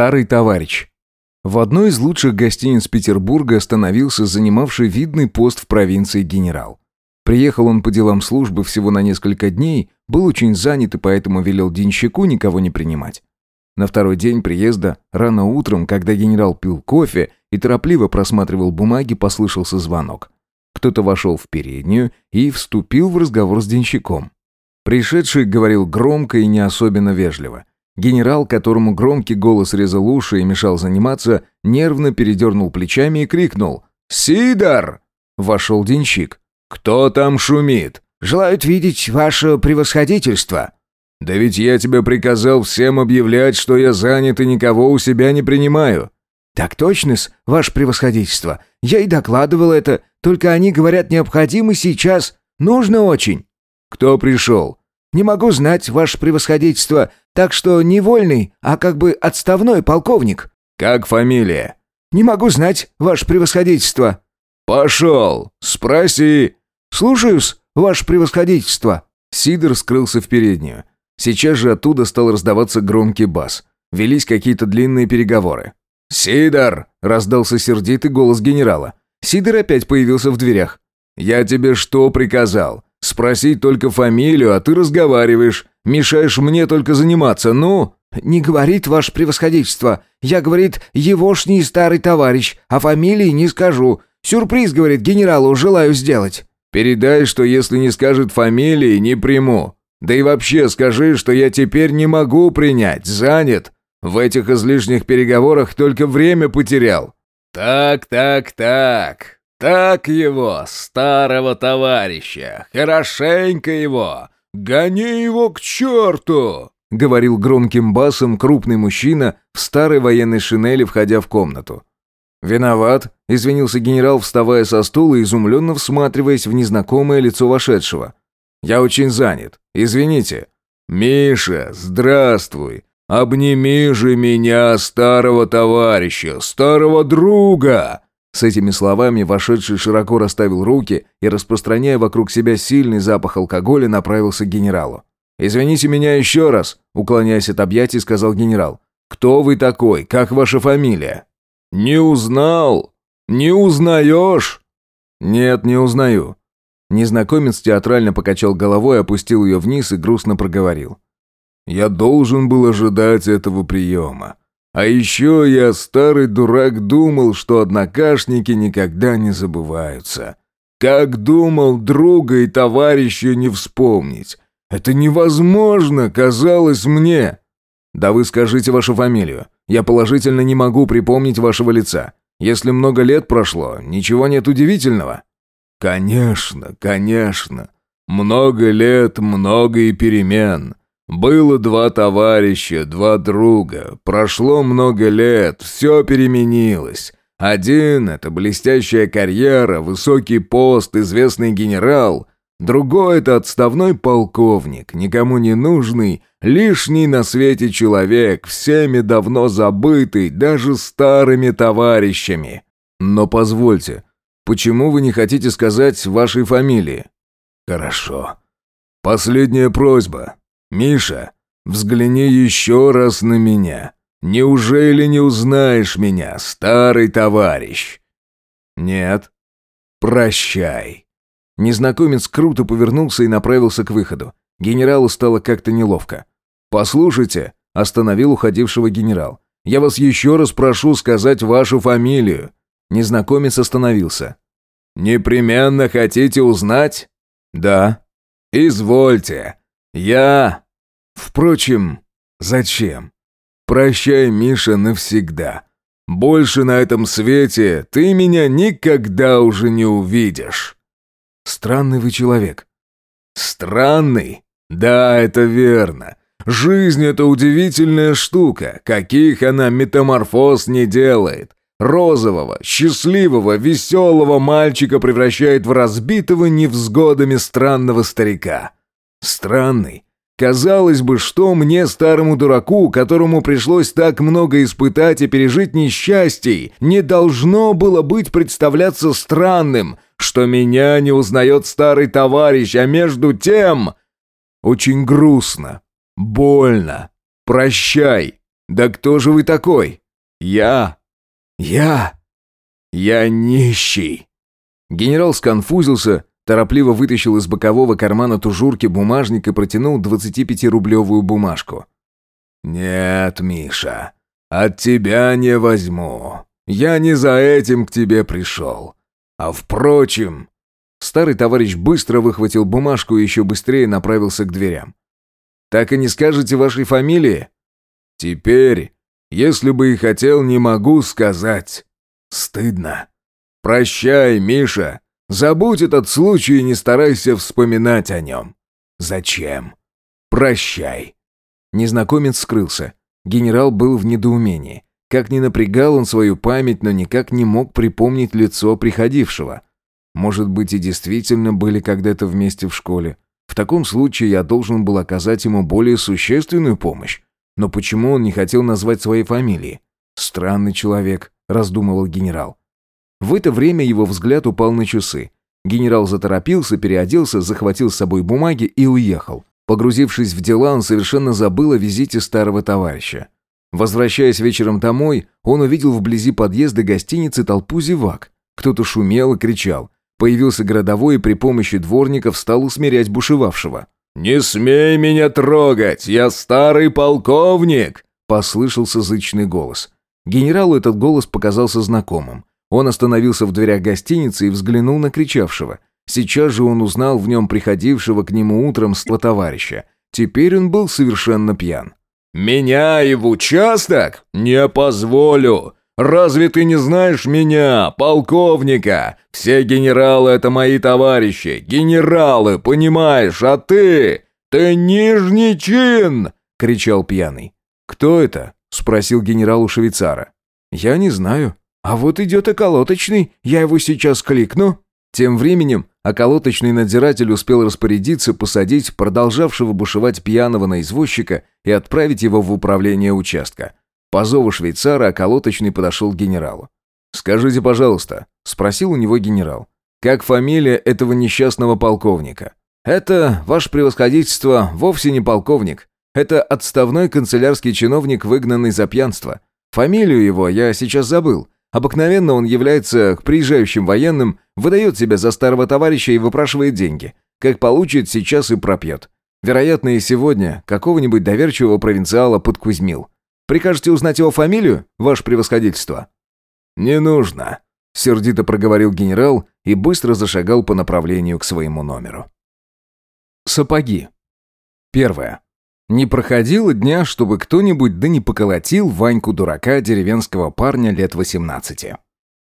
Старый товарищ. В одной из лучших гостиниц Петербурга остановился занимавший видный пост в провинции генерал. Приехал он по делам службы всего на несколько дней, был очень занят и поэтому велел денщику никого не принимать. На второй день приезда, рано утром, когда генерал пил кофе и торопливо просматривал бумаги, послышался звонок. Кто-то вошел в переднюю и вступил в разговор с денщиком. Пришедший говорил громко и не особенно вежливо. Генерал, которому громкий голос резал уши и мешал заниматься, нервно передернул плечами и крикнул «Сидор!» Вошел денщик. «Кто там шумит?» «Желают видеть ваше превосходительство». «Да ведь я тебе приказал всем объявлять, что я занят и никого у себя не принимаю». «Так точно-с, ваше превосходительство. Я и докладывал это, только они говорят необходимо сейчас. Нужно очень». «Кто пришел?» «Не могу знать, ваше превосходительство, так что не вольный, а как бы отставной полковник». «Как фамилия?» «Не могу знать, ваше превосходительство». «Пошел! Спроси!» «Слушаюсь, ваше превосходительство». Сидор скрылся в переднюю. Сейчас же оттуда стал раздаваться громкий бас. Велись какие-то длинные переговоры. «Сидор!» — раздался сердитый голос генерала. Сидор опять появился в дверях. «Я тебе что приказал? Спросить только фамилию, а ты разговариваешь. Мешаешь мне только заниматься, ну?» «Не говорит ваше превосходительство. Я, говорит, егошний старый товарищ, а фамилии не скажу. Сюрприз, говорит, генералу желаю сделать». «Передай, что если не скажет фамилии, не приму. Да и вообще скажи, что я теперь не могу принять, занят. В этих излишних переговорах только время потерял». «Так, так, так. Так его, старого товарища. Хорошенько его. Гони его к черту!» — говорил громким басом крупный мужчина в старой военной шинели, входя в комнату. «Виноват», — извинился генерал, вставая со стула и изумленно всматриваясь в незнакомое лицо вошедшего. «Я очень занят. Извините». «Миша, здравствуй. Обними же меня, старого товарища, старого друга!» С этими словами вошедший широко расставил руки и, распространяя вокруг себя сильный запах алкоголя, направился к генералу. «Извините меня еще раз», — уклоняясь от объятий, сказал генерал. «Кто вы такой? Как ваша фамилия?» «Не узнал? Не узнаешь?» «Нет, не узнаю». Незнакомец театрально покачал головой, опустил ее вниз и грустно проговорил. «Я должен был ожидать этого приема. А еще я, старый дурак, думал, что однокашники никогда не забываются. Как думал друга и товарища не вспомнить. Это невозможно, казалось мне. Да вы скажите вашу фамилию. Я положительно не могу припомнить вашего лица. Если много лет прошло, ничего нет удивительного. Конечно, конечно. Много лет, много и перемен. Было два товарища, два друга. Прошло много лет, все переменилось. Один — это блестящая карьера, высокий пост, известный генерал. Другой — это отставной полковник, никому не нужный, лишний на свете человек, всеми давно забытый, даже старыми товарищами. Но позвольте, почему вы не хотите сказать вашей фамилии? Хорошо. Последняя просьба. «Миша, взгляни еще раз на меня. Неужели не узнаешь меня, старый товарищ?» «Нет». «Прощай». Незнакомец круто повернулся и направился к выходу. Генералу стало как-то неловко. «Послушайте», — остановил уходившего генерал. «Я вас еще раз прошу сказать вашу фамилию». Незнакомец остановился. «Непременно хотите узнать?» «Да». «Извольте. Я... Впрочем, зачем? Прощай, Миша, навсегда. Больше на этом свете ты меня никогда уже не увидишь. Странный вы человек. Странный? Да, это верно. Жизнь — это удивительная штука, каких она метаморфоз не делает. Розового, счастливого, веселого мальчика превращает в разбитого невзгодами странного старика. Странный. Казалось бы, что мне, старому дураку, которому пришлось так много испытать и пережить несчастий, не должно было быть представляться странным, что меня не узнает старый товарищ, а между тем... Очень грустно, больно. Прощай, Да кто же вы такой?» «Я... я... я нищий». Генерал сконфузился, торопливо вытащил из бокового кармана тужурки бумажник и протянул 25-рублевую бумажку. «Нет, Миша, от тебя не возьму. Я не за этим к тебе пришел. А впрочем...» Старый товарищ быстро выхватил бумажку и еще быстрее направился к дверям. «Так и не скажете вашей фамилии?» «Теперь, если бы и хотел, не могу сказать. Стыдно. Прощай, Миша. Забудь этот случай и не старайся вспоминать о нем. Зачем? Прощай». Незнакомец скрылся. Генерал был в недоумении. Как ни напрягал он свою память, но никак не мог припомнить лицо приходившего. Может быть, и действительно были когда-то вместе в школе. В таком случае я должен был оказать ему более существенную помощь. Но почему он не хотел назвать своей фамилии? Странный человек, раздумывал генерал. В это время его взгляд упал на часы. Генерал заторопился, переоделся, захватил с собой бумаги и уехал. Погрузившись в дела, он совершенно забыл о визите старого товарища. Возвращаясь вечером домой, он увидел вблизи подъезда гостиницы толпу зевак. Кто-то шумел и кричал. Появился городовой и при помощи дворников стал усмирять бушевавшего. «Не смей меня трогать, я старый полковник!» Послышался зычный голос. Генералу этот голос показался знакомым. Он остановился в дверях гостиницы и взглянул на кричавшего. Сейчас же он узнал в нем приходившего к нему утром товарища. Теперь он был совершенно пьян. «Меня и в участок? Не позволю! Разве ты не знаешь меня, полковника? Все генералы — это мои товарищи. Генералы, понимаешь, а ты... Ты нижний чин!» — кричал пьяный. «Кто это?» — спросил генерал у швейцара. «Я не знаю. А вот идет околоточный, я его сейчас кликну». Тем временем околоточный надзиратель успел распорядиться посадить продолжавшего бушевать пьяного на извозчика и отправить его в управление участка. По зову швейцара околоточный подошел к генералу. «Скажите, пожалуйста», — спросил у него генерал, «как фамилия этого несчастного полковника?» «Это, ваше превосходительство, вовсе не полковник. Это отставной канцелярский чиновник, выгнанный за пьянство. Фамилию его я сейчас забыл. Обыкновенно он является к приезжающим военным, выдает себя за старого товарища и выпрашивает деньги. Как получит, сейчас и пропьет. Вероятно, и сегодня какого-нибудь доверчивого провинциала подкузмил. Прикажете узнать его фамилию, ваше превосходительство?» «Не нужно», — сердито проговорил генерал и быстро зашагал по направлению к своему номеру. Сапоги. Первое. Не проходило дня, чтобы кто-нибудь да не поколотил Ваньку-дурака, деревенского парня лет 18.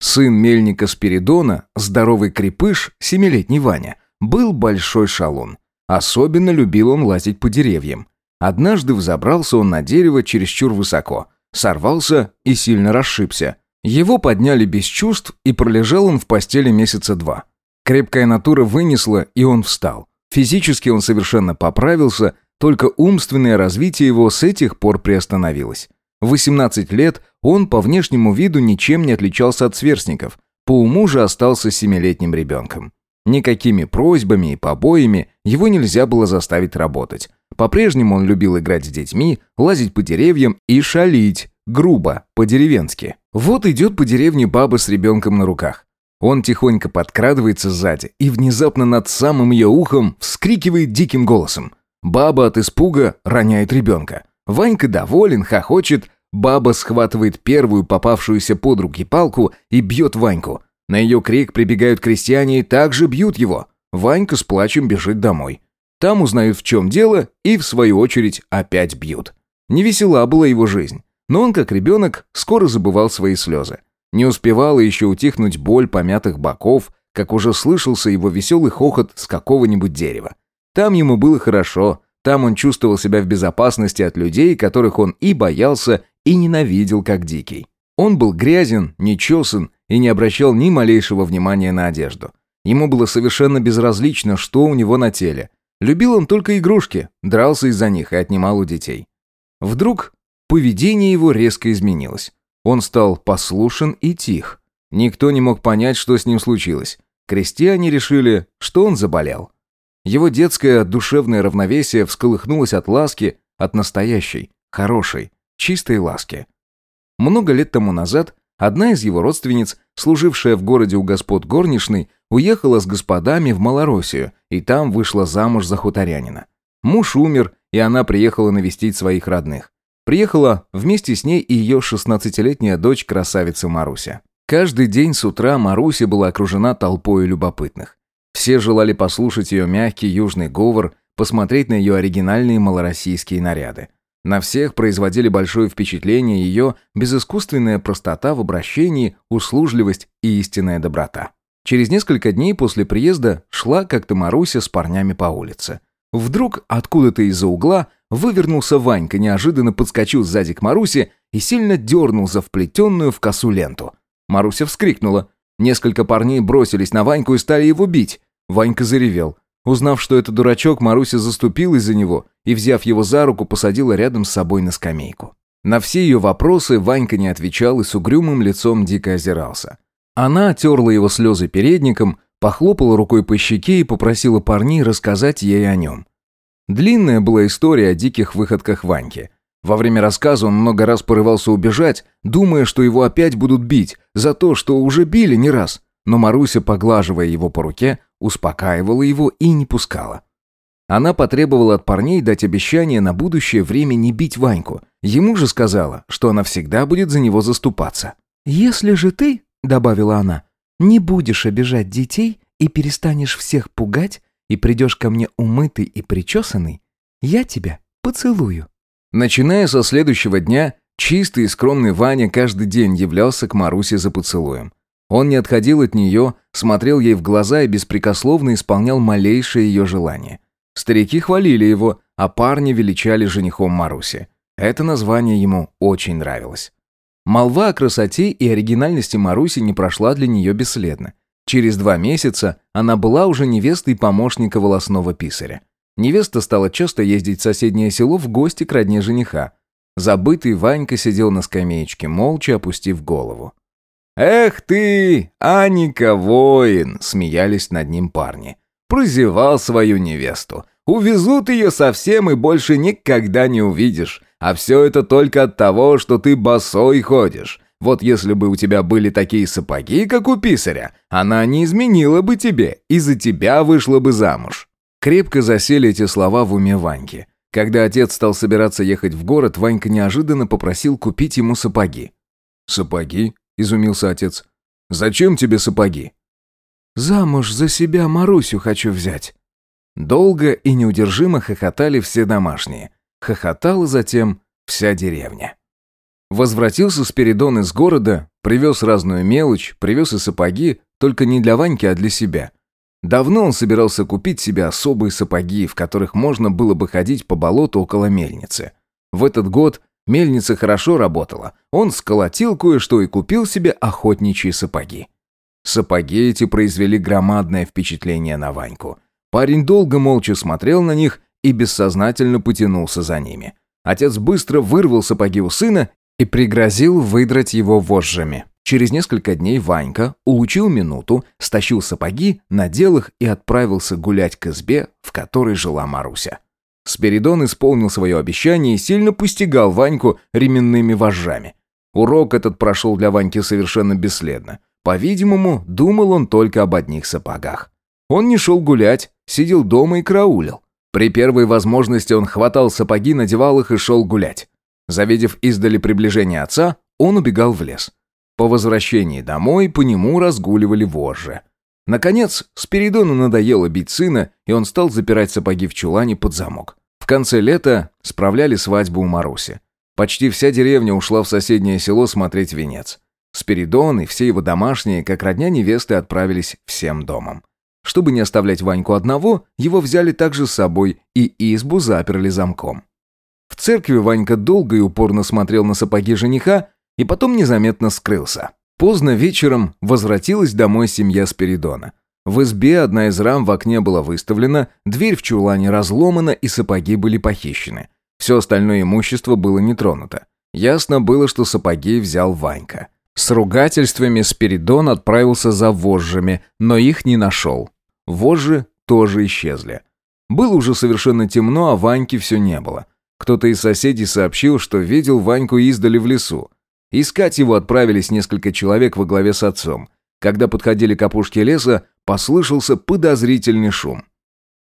Сын мельника Спиридона, здоровый крепыш, семилетний Ваня, был большой шалун. Особенно любил он лазить по деревьям. Однажды взобрался он на дерево чересчур высоко, сорвался и сильно расшибся. Его подняли без чувств, и пролежал он в постели месяца два. Крепкая натура вынесла, и он встал. Физически он совершенно поправился, только умственное развитие его с этих пор приостановилось. В 18 лет он по внешнему виду ничем не отличался от сверстников, по уму же остался семилетним ребенком. Никакими просьбами и побоями его нельзя было заставить работать. По-прежнему он любил играть с детьми, лазить по деревьям и шалить, грубо, по-деревенски. Вот идет по деревне баба с ребенком на руках. Он тихонько подкрадывается сзади и внезапно над самым ее ухом вскрикивает диким голосом. Баба от испуга роняет ребенка. Ванька доволен, хохочет. Баба схватывает первую попавшуюся под руки палку и бьет Ваньку. На ее крик прибегают крестьяне и также бьют его. Ванька с плачем бежит домой. Там узнают, в чем дело, и, в свою очередь, опять бьют. Невесела была его жизнь. Но он, как ребенок, скоро забывал свои слезы. Не успевала еще утихнуть боль помятых боков, как уже слышался его веселый хохот с какого-нибудь дерева. Там ему было хорошо, там он чувствовал себя в безопасности от людей, которых он и боялся, и ненавидел, как дикий. Он был грязен, нечесан и не обращал ни малейшего внимания на одежду. Ему было совершенно безразлично, что у него на теле. Любил он только игрушки, дрался из-за них и отнимал у детей. Вдруг поведение его резко изменилось. Он стал послушен и тих. Никто не мог понять, что с ним случилось. Крестьяне решили, что он заболел. Его детское душевное равновесие всколыхнулось от ласки, от настоящей, хорошей, чистой ласки. Много лет тому назад одна из его родственниц, служившая в городе у господ горничной, уехала с господами в Малороссию и там вышла замуж за хуторянина. Муж умер, и она приехала навестить своих родных. Приехала вместе с ней и ее 16-летняя дочь, красавица Маруся. Каждый день с утра Маруся была окружена толпой любопытных. Все желали послушать ее мягкий южный говор, посмотреть на ее оригинальные малороссийские наряды. На всех производили большое впечатление ее безыскусственная простота в обращении, услужливость и истинная доброта. Через несколько дней после приезда шла как-то Маруся с парнями по улице. Вдруг откуда-то из-за угла вывернулся Ванька, неожиданно подскочил сзади к Марусе и сильно дернул за вплетенную в косу ленту. Маруся вскрикнула. Несколько парней бросились на Ваньку и стали его бить. Ванька заревел. Узнав, что это дурачок, Маруся заступилась за него и, взяв его за руку, посадила рядом с собой на скамейку. На все ее вопросы Ванька не отвечал и с угрюмым лицом дико озирался. Она отерла его слезы передником, похлопала рукой по щеке и попросила парней рассказать ей о нем. Длинная была история о диких выходках Ваньки. Во время рассказа он много раз порывался убежать, думая, что его опять будут бить, за то, что уже били не раз. Но Маруся, поглаживая его по руке, успокаивала его и не пускала. Она потребовала от парней дать обещание на будущее время не бить Ваньку. Ему же сказала, что она всегда будет за него заступаться. «Если же ты, — добавила она, — не будешь обижать детей и перестанешь всех пугать, и придешь ко мне умытый и причесанный, я тебя поцелую». Начиная со следующего дня, чистый и скромный Ваня каждый день являлся к Марусе за поцелуем. Он не отходил от нее, смотрел ей в глаза и беспрекословно исполнял малейшее ее желание. Старики хвалили его, а парни величали женихом Маруси. Это название ему очень нравилось. Молва о красоте и оригинальности Маруси не прошла для нее бесследно. Через два месяца она была уже невестой помощника волосного писаря. Невеста стала часто ездить в соседнее село в гости к родне жениха. Забытый Ванька сидел на скамеечке, молча опустив голову. «Эх ты, Аника воин!» — смеялись над ним парни. «Прозевал свою невесту. Увезут ее совсем и больше никогда не увидишь. А все это только от того, что ты босой ходишь. Вот если бы у тебя были такие сапоги, как у писаря, она не изменила бы тебе, и за тебя вышла бы замуж». Крепко засели эти слова в уме Ваньки. Когда отец стал собираться ехать в город, Ванька неожиданно попросил купить ему сапоги. «Сапоги?» – изумился отец. «Зачем тебе сапоги?» «Замуж за себя Марусю хочу взять». Долго и неудержимо хохотали все домашние. Хохотала затем вся деревня. Возвратился Спиридон из города, привез разную мелочь, привез и сапоги, только не для Ваньки, а для себя. Давно он собирался купить себе особые сапоги, в которых можно было бы ходить по болоту около мельницы. В этот год мельница хорошо работала. Он сколотил кое-что и купил себе охотничьи сапоги. Сапоги эти произвели громадное впечатление на Ваньку. Парень долго молча смотрел на них и бессознательно потянулся за ними. Отец быстро вырвал сапоги у сына и пригрозил выдрать его вожжами. Через несколько дней Ванька улучил минуту, стащил сапоги, надел их и отправился гулять к избе, в которой жила Маруся. Спиридон исполнил свое обещание и сильно пустигал Ваньку ременными вожжами. Урок этот прошел для Ваньки совершенно бесследно. По-видимому, думал он только об одних сапогах. Он не шел гулять, сидел дома и караулил. При первой возможности он хватал сапоги, надевал их и шел гулять. Завидев издали приближение отца, он убегал в лес. По возвращении домой по нему разгуливали вожжи. Наконец, Спиридону надоело бить сына, и он стал запирать сапоги в чулане под замок. В конце лета справляли свадьбу у Маруси. Почти вся деревня ушла в соседнее село смотреть венец. Спиридон и все его домашние, как родня невесты, отправились всем домом. Чтобы не оставлять Ваньку одного, его взяли также с собой и избу заперли замком. В церкви Ванька долго и упорно смотрел на сапоги жениха, и потом незаметно скрылся. Поздно вечером возвратилась домой семья Спиридона. В избе одна из рам в окне была выставлена, дверь в чулане разломана и сапоги были похищены. Все остальное имущество было не тронуто. Ясно было, что сапоги взял Ванька. С ругательствами Спиридон отправился за вожжами, но их не нашел. Вожжи тоже исчезли. Было уже совершенно темно, а Ваньки все не было. Кто-то из соседей сообщил, что видел Ваньку издали в лесу. Искать его отправились несколько человек во главе с отцом. Когда подходили к опушке леса, послышался подозрительный шум.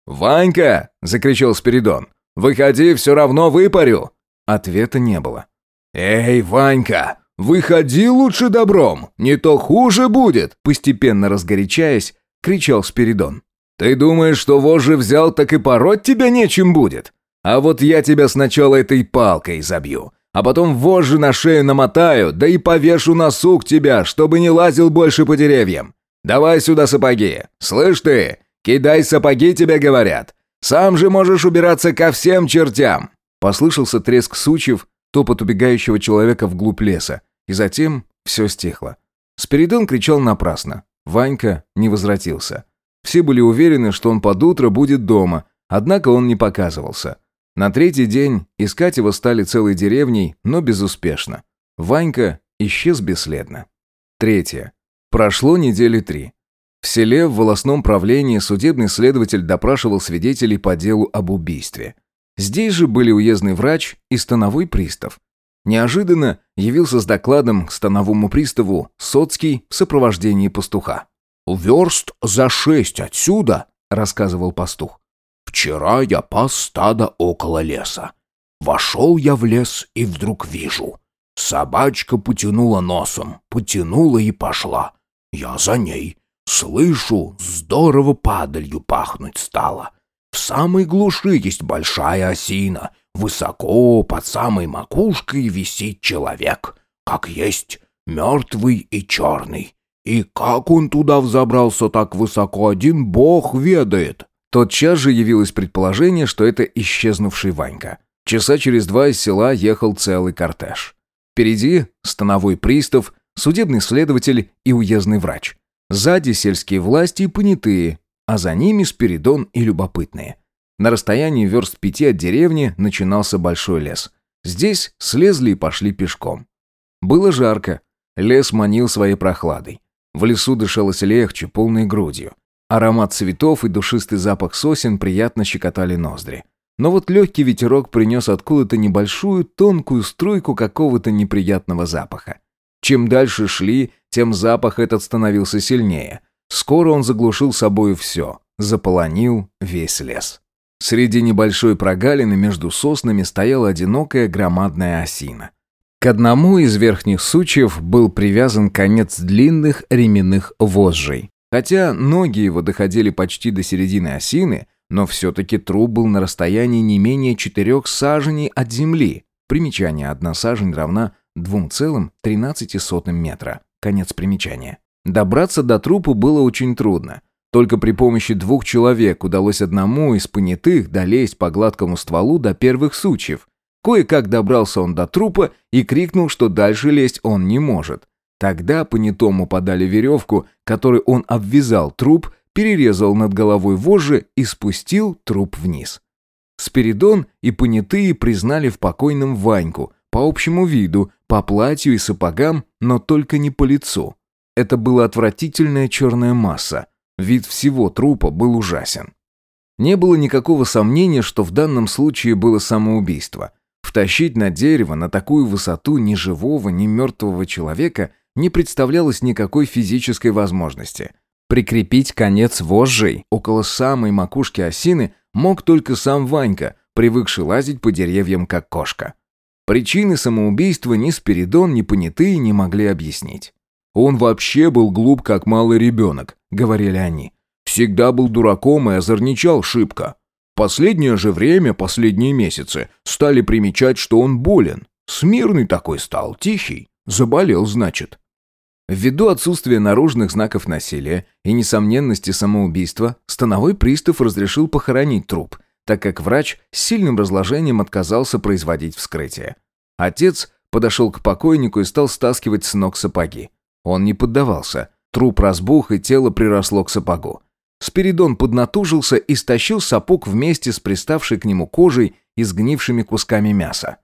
«Ванька!» – закричал Спиридон. «Выходи, все равно выпарю!» Ответа не было. «Эй, Ванька, выходи лучше добром, не то хуже будет!» Постепенно разгорячаясь, кричал Спиридон. «Ты думаешь, что вожжи взял, так и пороть тебя нечем будет? А вот я тебя сначала этой палкой забью, а потом вожжи на шею намотаю, да и повешу на сук тебя, чтобы не лазил больше по деревьям. Давай сюда сапоги. Слышь ты, кидай сапоги, тебе говорят. Сам же можешь убираться ко всем чертям. Послышался треск сучьев, топот убегающего человека вглубь леса, и затем все стихло. Спиридон кричал напрасно. Ванька не возвратился. Все были уверены, что он под утро будет дома, однако он не показывался. На третий день искать его стали целой деревней, но безуспешно. Ванька исчез бесследно. Третье. Прошло недели три. В селе в волосном правлении судебный следователь допрашивал свидетелей по делу об убийстве. Здесь же были уездный врач и становой пристав. Неожиданно явился с докладом к становому приставу Соцкий в сопровождении пастуха. «Верст за шесть отсюда», — рассказывал пастух. «Вчера я пас стадо около леса. Вошел я в лес и вдруг вижу. Собачка потянула носом, потянула и пошла. Я за ней. Слышу, здорово падалью пахнуть стало. В самой глуши есть большая осина. Высоко, под самой макушкой висит человек. Как есть, мертвый и черный. И как он туда взобрался так высоко, один бог ведает. Тотчас же явилось предположение, что это исчезнувший Ванька. Часа через два из села ехал целый кортеж. Впереди становой пристав, судебный следователь и уездный врач. Сзади сельские власти и понятые, а за ними Спиридон и любопытные. На расстоянии верст пяти от деревни начинался большой лес. Здесь слезли и пошли пешком. Было жарко. Лес манил своей прохладой. В лесу дышалось легче, полной грудью. Аромат цветов и душистый запах сосен приятно щекотали ноздри. Но вот легкий ветерок принес откуда-то небольшую, тонкую струйку какого-то неприятного запаха. Чем дальше шли, тем запах этот становился сильнее. Скоро он заглушил собою все, заполонил весь лес. Среди небольшой прогалины между соснами стояла одинокая громадная осина. К одному из верхних сучьев был привязан конец длинных ременных вожжей. Хотя ноги его доходили почти до середины осины, но все-таки труп был на расстоянии не менее четырех саженей от земли. Примечание «одна сажень» равна 2,13 метра. Конец примечания. Добраться до трупа было очень трудно. Только при помощи двух человек удалось одному из понятых долезть по гладкому стволу до первых сучьев. Кое-как добрался он до трупа и крикнул, что дальше лезть он не может. Тогда понятому подали веревку, которой он обвязал труп, перерезал над головой вожжи и спустил труп вниз. Спиридон и понятые признали в покойном Ваньку, по общему виду, по платью и сапогам, но только не по лицу. Это была отвратительная черная масса. Вид всего трупа был ужасен. Не было никакого сомнения, что в данном случае было самоубийство. Втащить на дерево на такую высоту ни живого, ни мертвого человека не представлялось никакой физической возможности. Прикрепить конец вожжей около самой макушки осины мог только сам Ванька, привыкший лазить по деревьям как кошка. Причины самоубийства ни Спиридон, ни понятые не могли объяснить. «Он вообще был глуп, как малый ребенок», — говорили они. «Всегда был дураком и озорничал шибко. Последнее же время, последние месяцы, стали примечать, что он болен. Смирный такой стал, тихий. Заболел, значит». Ввиду отсутствия наружных знаков насилия и несомненности самоубийства, становой пристав разрешил похоронить труп, так как врач с сильным разложением отказался производить вскрытие. Отец подошел к покойнику и стал стаскивать с ног сапоги. Он не поддавался. Труп разбух, и тело приросло к сапогу. Спиридон поднатужился и стащил сапог вместе с приставшей к нему кожей и сгнившими кусками мяса.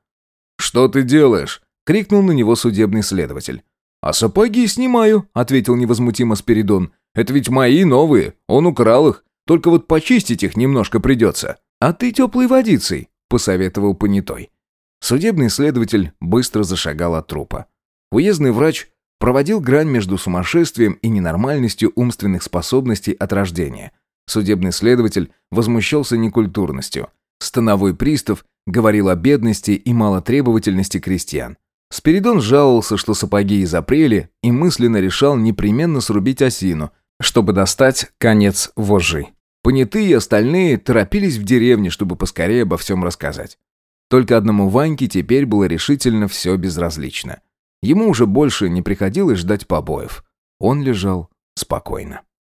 «Что ты делаешь?» — крикнул на него судебный следователь. «А сапоги снимаю», — ответил невозмутимо Спиридон. «Это ведь мои новые, он украл их. Только вот почистить их немножко придется». «А ты теплой водицей. посоветовал понятой. Судебный следователь быстро зашагал от трупа. Уездный врач проводил грань между сумасшествием и ненормальностью умственных способностей от рождения. Судебный следователь возмущался некультурностью. Становой пристав говорил о бедности и малотребовательности крестьян. Спиридон жаловался, что сапоги из апреля, и мысленно решал непременно срубить осину, чтобы достать конец вожжи. Понятые и остальные торопились в деревне, чтобы поскорее обо всем рассказать. Только одному Ваньке теперь было решительно все безразлично. Ему уже больше не приходилось ждать побоев. Он лежал спокойно.